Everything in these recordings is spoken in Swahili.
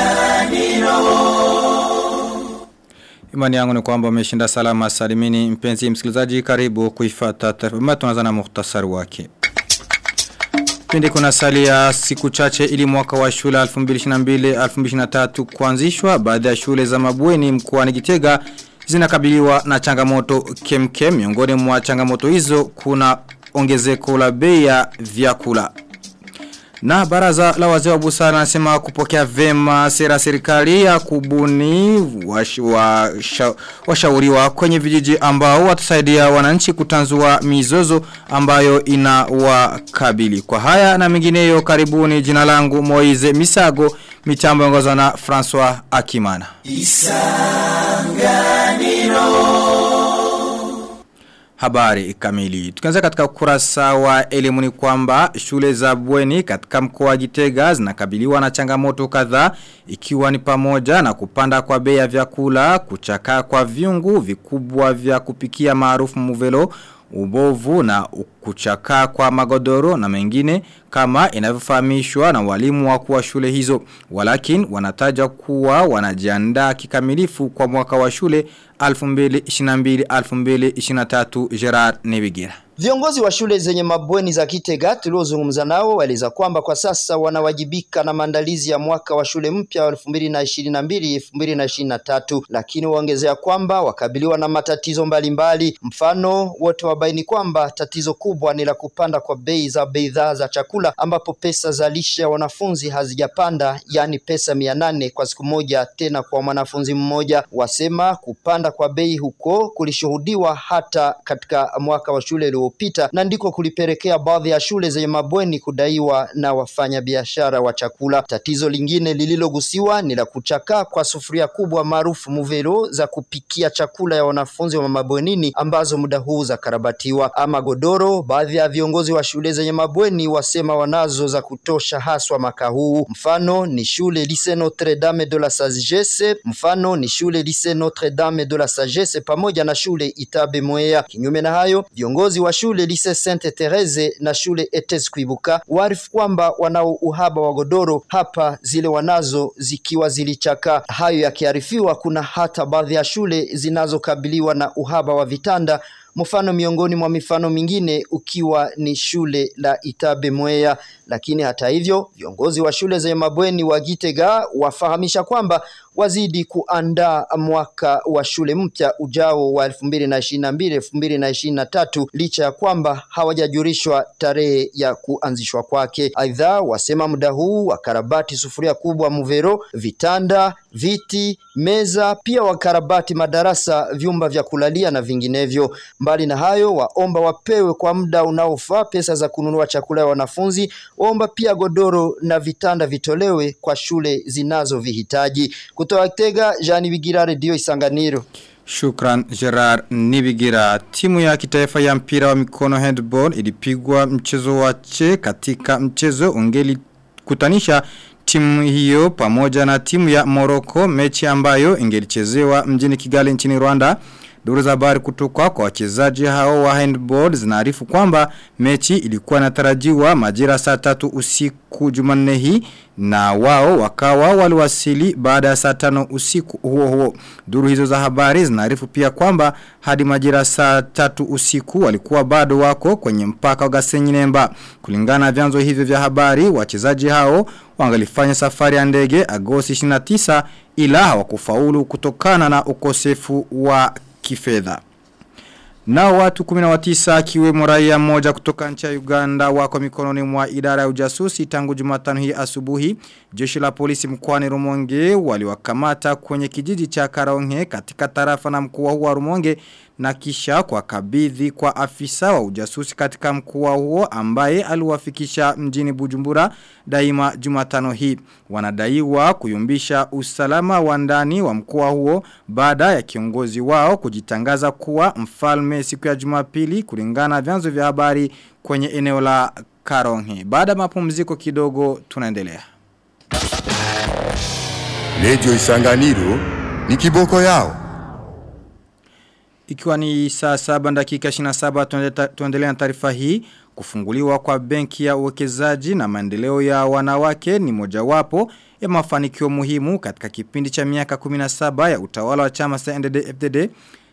Sanganino Imani yangu ni kwamba umeshinda salama salimini mpenzi msikilizaji karibu kuifata taarifa. Tunaanza na muhtasari wake. Pindi kuna sali ya siku chache ili mwaka wa shule 2022-2023 kuanzishwa baada ya shule za mabweni mkoani kitega zinakabiliwa na changamoto kemkem miongoni mwa changamoto hizo kuna ongezeko la bei ya vyakula. Na baraza la wazee wa busara nasema kupokea vema sera serikali ya kubuni washauriwa wa, wa kwenye vijiji ambao watasaidia wananchi kutanzua mizozo ambayo inawakabili. Kwa haya na mengineyo karibuni jina langu Moize Misago mitambo ongozwa na François Akimana. Isanganiro Habari kamili. Tukianza katika ukurasa wa elimu ni kwamba shule za bweni katika mkoa wa Gitega zinakabiliwa na changamoto kadhaa ikiwa ni pamoja na kupanda kwa bei ya vyakula, kuchakaa kwa viungu vikubwa vya kupikia maarufu muvelo, ubovu na kuchakaa kwa magodoro na mengine kama inavyofahamishwa na walimu wakuu wa shule hizo. Walakin wanataja kuwa wanajiandaa kikamilifu kwa mwaka wa shule 2022-2023 Gerard Nebigira. Viongozi wa shule zenye mabweni za Kitega tuliozungumza nao waeleza kwamba kwa sasa wanawajibika na maandalizi ya mwaka wa shule mpya wa 2022 2023, lakini waongezea kwamba wakabiliwa na matatizo mbalimbali mbali. Mfano wote wabaini kwamba tatizo kubwa ni la kupanda kwa bei za bidhaa za chakula, ambapo pesa za lishe ya wanafunzi hazijapanda, yaani pesa mia nane kwa siku moja, tena kwa mwanafunzi mmoja. Wasema kupanda kwa bei huko kulishuhudiwa hata katika mwaka wa shule uliopita na ndiko kulipelekea baadhi ya shule zenye mabweni kudaiwa na wafanyabiashara wa chakula. Tatizo lingine lililogusiwa ni la kuchakaa kwa sufuria kubwa maarufu muvelo za kupikia chakula ya wanafunzi wa mabwenini ambazo muda huu za karabatiwa. Ama godoro, baadhi ya viongozi wa shule zenye mabweni wasema wanazo za kutosha haswa mwaka huu. Mfano ni shule Lycee Notre Dame de la Sagesse, mfano ni shule Lycee Notre Dame de la Sagesse pamoja na shule Itabe Mwea. Kinyume na hayo, viongozi wa shule Lise Sainte Therese na shule Etes kuibuka waarifu kwamba wanao uhaba wa godoro hapa, zile wanazo zikiwa zilichaka. Hayo yakiarifiwa, kuna hata baadhi ya shule zinazokabiliwa na uhaba wa vitanda mfano miongoni mwa mifano mingine ukiwa ni shule la Itabe Mwea. Lakini hata hivyo viongozi wa shule zenye mabweni wa Gitega wafahamisha kwamba wazidi kuandaa mwaka wa shule mpya ujao wa 2022 2023 licha ya kwamba hawajajulishwa tarehe ya kuanzishwa kwake. Aidha, wasema muda huu wakarabati sufuria kubwa muvero, vitanda, viti, meza, pia wakarabati madarasa, vyumba vya kulalia na vinginevyo. Mbali na hayo, waomba wapewe kwa muda unaofaa pesa za kununua chakula ya wanafunzi. Waomba pia godoro na vitanda vitolewe kwa shule zinazovihitaji. Kutoka tega Jean Bigira, Radio Isanganiro. Shukran Gerard Nibigira. Timu ya kitaifa ya mpira wa mikono handball ilipigwa mchezo wache katika mchezo ungeli kutanisha timu hiyo pamoja na timu ya Morocco mechi ambayo ingelichezewa mjini Kigali nchini Rwanda. Duru za habari kutoka kwa wachezaji hao wa handball zinaarifu kwamba mechi ilikuwa inatarajiwa majira saa tatu usiku Jumanne hii na wao wakawa waliwasili baada ya saa tano usiku huo huo. Duru hizo za habari zinaarifu pia kwamba hadi majira saa tatu usiku walikuwa bado wako kwenye mpaka wa Gasenyemba. Kulingana na vyanzo hivyo vya habari wachezaji hao wangalifanya safari ya ndege Agosti 29 ila hawakufaulu kutokana na ukosefu wa kifedha. Nao watu 19 akiwemo raia mmoja kutoka nchi ya Uganda wako mikononi mwa idara ya ujasusi tangu Jumatano hii asubuhi. Jeshi la polisi mkoani Rumonge waliwakamata kwenye kijiji cha Karonge katika tarafa na mkoa wa Rumonge na kisha kwa kabidhi kwa afisa wa ujasusi katika mkoa huo ambaye aliwafikisha mjini Bujumbura daima Jumatano hii. Wanadaiwa kuyumbisha usalama wa ndani wa mkoa huo baada ya kiongozi wao kujitangaza kuwa mfalme siku ya Jumapili kulingana vyanzo vya habari kwenye eneo la Karongi. Baada mapumziko kidogo tunaendelea. Radio Isanganiro ni kiboko yao. Ikiwa ni saa saba dakika 27 tuendelea na taarifa hii. Kufunguliwa kwa benki ya uwekezaji na maendeleo ya wanawake ni mojawapo ya mafanikio muhimu katika kipindi cha miaka 17 ya utawala wa chama cha NDD-FDD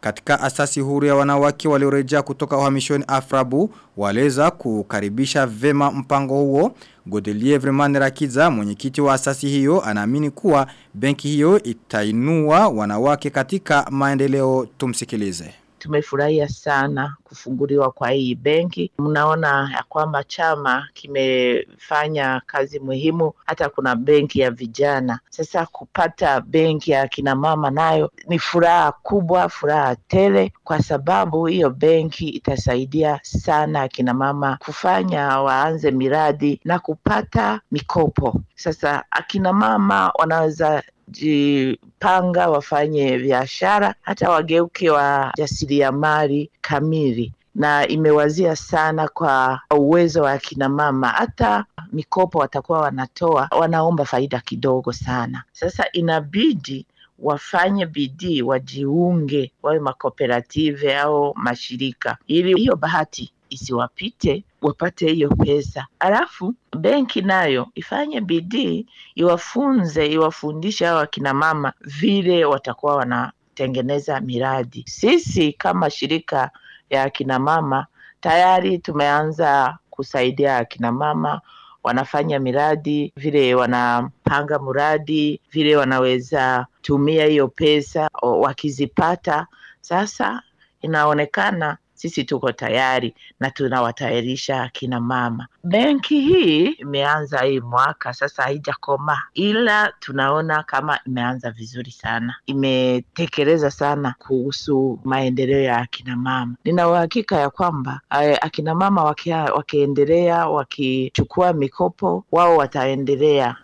katika asasi huru ya wanawake waliorejea kutoka uhamishoni Afrabu waleza kukaribisha vema mpango huo. Godelier Vreman Rakiza mwenyekiti wa asasi hiyo anaamini kuwa benki hiyo itainua wanawake katika maendeleo tumsikilize. Tumefurahia sana kufunguliwa kwa hii benki. Mnaona ya kwamba chama kimefanya kazi muhimu, hata kuna benki ya vijana. Sasa kupata benki ya kina mama nayo ni furaha kubwa, furaha tele, kwa sababu hiyo benki itasaidia sana akina mama kufanya waanze miradi na kupata mikopo. Sasa akina mama wanaweza jipanga wafanye biashara hata wageuke wa jasiriamali kamili. Na imewazia sana kwa uwezo wa akina mama. Hata mikopo watakuwa wanatoa wanaomba faida kidogo sana. Sasa inabidi wafanye bidii wajiunge wawe makooperative au mashirika. Ili hiyo bahati isiwapite wapate hiyo pesa. Alafu benki nayo ifanye bidii iwafunze, iwafundishe hawa wakina mama vile watakuwa wanatengeneza miradi. Sisi kama shirika ya akina mama tayari tumeanza kusaidia akina mama wanafanya miradi vile wanapanga mradi vile wanaweza tumia hiyo pesa wakizipata. Sasa inaonekana sisi tuko tayari na tunawatayarisha akina mama. Benki hii imeanza hii mwaka sasa, haijakoma ila tunaona kama imeanza vizuri sana, imetekeleza sana kuhusu maendeleo ya akina mama. Nina uhakika ya kwamba akina mama wakia, wakiendelea wakichukua mikopo, wao wataendelea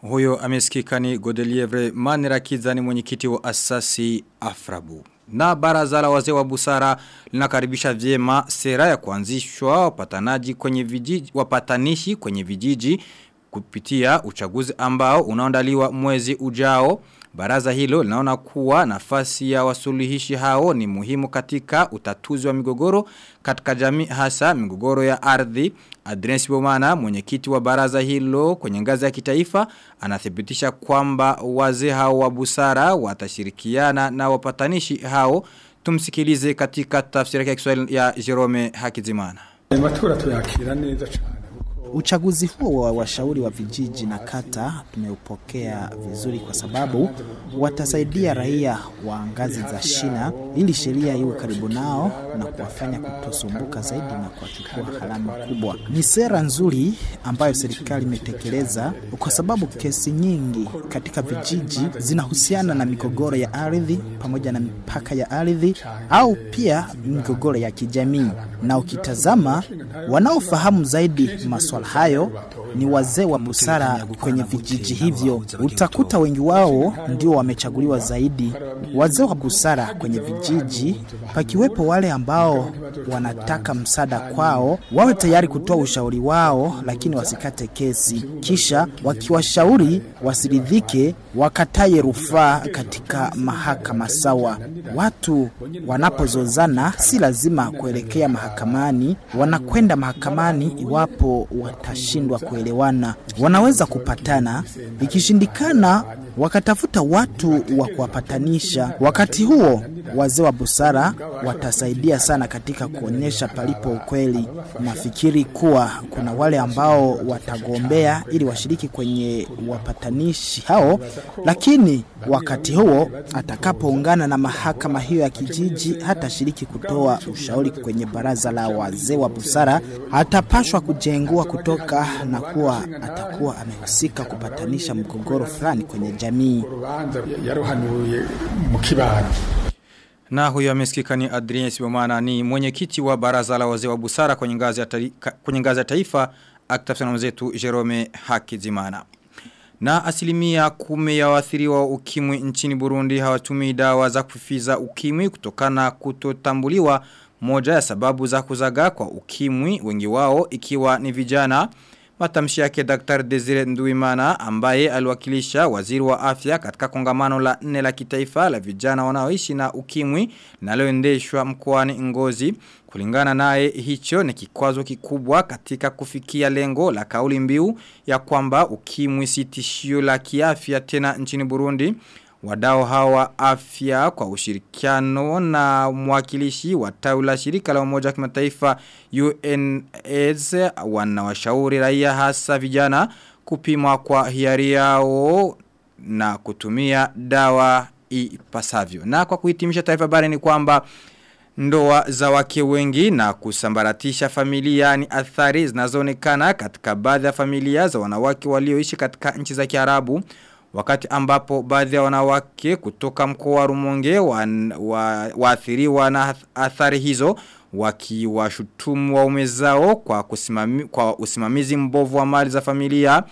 huyo amesikika ni Godelievre Manirakiza ni mwenyekiti wa asasi Afrabu. Na baraza la wazee wa busara linakaribisha vyema sera ya kuanzishwa wapatanaji kwenye vijiji wapatanishi kwenye vijiji kupitia uchaguzi ambao unaondaliwa mwezi ujao. Baraza hilo linaona kuwa nafasi ya wasuluhishi hao ni muhimu katika utatuzi wa migogoro katika jamii hasa migogoro ya ardhi. Adresi Bomana mwenyekiti wa baraza hilo kwenye ngazi ya kitaifa anathibitisha kwamba wazee hao wa busara watashirikiana na wapatanishi hao. Tumsikilize katika tafsiri ya Kiswahili ya Jerome Hakizimana. Matura tuyakira neza cyane Uchaguzi huo wa washauri wa vijiji na kata tumeupokea vizuri kwa sababu watasaidia raia wa ngazi za shina ili sheria iwe karibu nao na kuwafanya kutosumbuka zaidi na kuwachukua harama kubwa. Ni sera nzuri ambayo serikali imetekeleza kwa sababu kesi nyingi katika vijiji zinahusiana na migogoro ya ardhi pamoja na mipaka ya ardhi au pia migogoro ya kijamii, na ukitazama wanaofahamu zaidi masuala hayo ni wazee wa busara kwenye vijiji hivyo. Utakuta wengi wao ndio wamechaguliwa zaidi. Wazee wa busara kwenye vijiji, pakiwepo wale ambao wanataka msaada kwao, wawe tayari kutoa ushauri wao, lakini wasikate kesi. Kisha wakiwashauri wasiridhike, wakataye rufaa katika mahakama sawa. Watu wanapozozana, si lazima kuelekea mahakamani, wanakwenda mahakamani iwapo watashindwa kuelewana. Wanaweza kupatana, ikishindikana wakatafuta watu wa kuwapatanisha. Wakati huo wazee wa busara watasaidia sana katika kuonyesha palipo ukweli. Nafikiri kuwa kuna wale ambao watagombea ili washiriki kwenye wapatanishi hao, lakini wakati huo atakapoungana na mahakama hiyo ya kijiji hatashiriki kutoa ushauri kwenye baraza la wazee wa busara, atapashwa kujengua kutoka na kuwa atakuwa amehusika kupatanisha mgogoro fulani kwenye jamii. Na huyo amesikika ni Adrien Sibomana ni mwenyekiti wa baraza la wazee wa busara kwenye ngazi ya taifa, kwenye na mwenzetu Jerome Hakizimana. Na asilimia kume ya waathiriwa ukimwi nchini Burundi hawatumii dawa za kufiza ukimwi kutokana kutotambuliwa moja ya sababu za kuzaga kwa ukimwi wengi wao ikiwa ni vijana. Matamshi yake Dr. Desire Nduimana ambaye aliwakilisha waziri wa afya katika kongamano la nne la kitaifa la vijana wanaoishi na ukimwi linaloendeshwa mkoani Ngozi. Kulingana naye hicho ni kikwazo kikubwa katika kufikia lengo la kauli mbiu ya kwamba ukimwi si tishio la kiafya tena nchini Burundi. Wadao hawa afya kwa ushirikiano na mwakilishi wa tawi la shirika la umoja wa kimataifa UNAIDS wanawashauri raia hasa vijana kupimwa kwa hiari yao na kutumia dawa ipasavyo. Na kwa kuhitimisha taifa habari ni kwamba ndoa za wake wengi na kusambaratisha familia ni athari zinazoonekana katika baadhi ya familia za wanawake walioishi katika nchi za Kiarabu wakati ambapo baadhi ya wanawake kutoka mkoa wa Rumonge waathiriwa wa, na athari hizo wakiwashutumu waume zao kwa kusimami, kwa usimamizi mbovu wa mali za familia.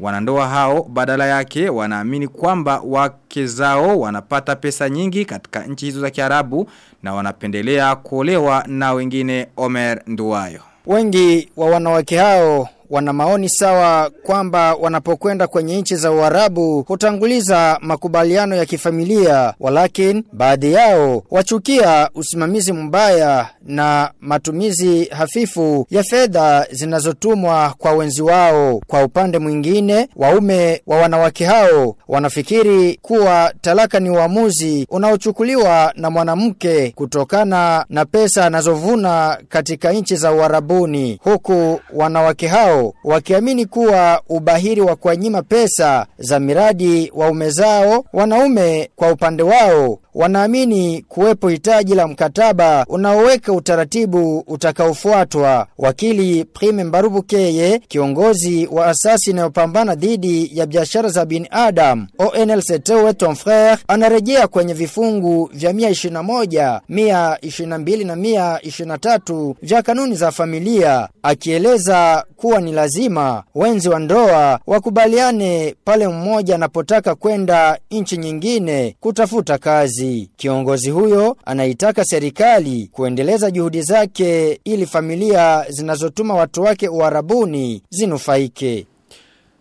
Wanandoa hao badala yake wanaamini kwamba wake zao wanapata pesa nyingi katika nchi hizo za Kiarabu na wanapendelea kuolewa na wengine Omer nduayo Wengi wa wanawake hao wana maoni sawa kwamba wanapokwenda kwenye nchi za Uarabu hutanguliza makubaliano ya kifamilia, walakin baadhi yao wachukia usimamizi mbaya na matumizi hafifu ya fedha zinazotumwa kwa wenzi wao. Kwa upande mwingine, waume wa wanawake hao wanafikiri kuwa talaka ni uamuzi unaochukuliwa na mwanamke kutokana na pesa anazovuna katika nchi za Uarabuni, huku wanawake hao wakiamini kuwa ubahiri wa kuanyima pesa za miradi waume zao, wanaume kwa upande wao wanaamini kuwepo hitaji la mkataba unaoweka utaratibu utakaofuatwa. Wakili Prime Mbarubukeye, kiongozi wa asasi inayopambana dhidi ya biashara za binadamu ONLCT Weton Frere, anarejea kwenye vifungu vya 121, 122 na 123 vya kanuni za familia akieleza kuwa ni lazima wenzi wa ndoa wakubaliane pale mmoja anapotaka kwenda nchi nyingine kutafuta kazi. Kiongozi huyo anaitaka serikali kuendeleza juhudi zake ili familia zinazotuma watu wake uarabuni zinufaike.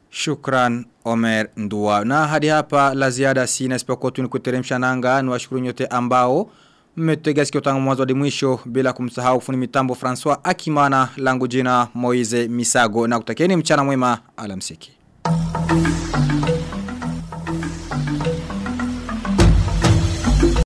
Shukran Omer Ndua. Na hadi hapa la ziada sina isipokuwa tu nikuteremsha nanga ni washukuru nyote ambao mmetega sikio tangu mwanzo hadi mwisho bila kumsahau fundi mitambo François Akimana langu jina Moize Misago na kutakieni mchana mwema alamsiki.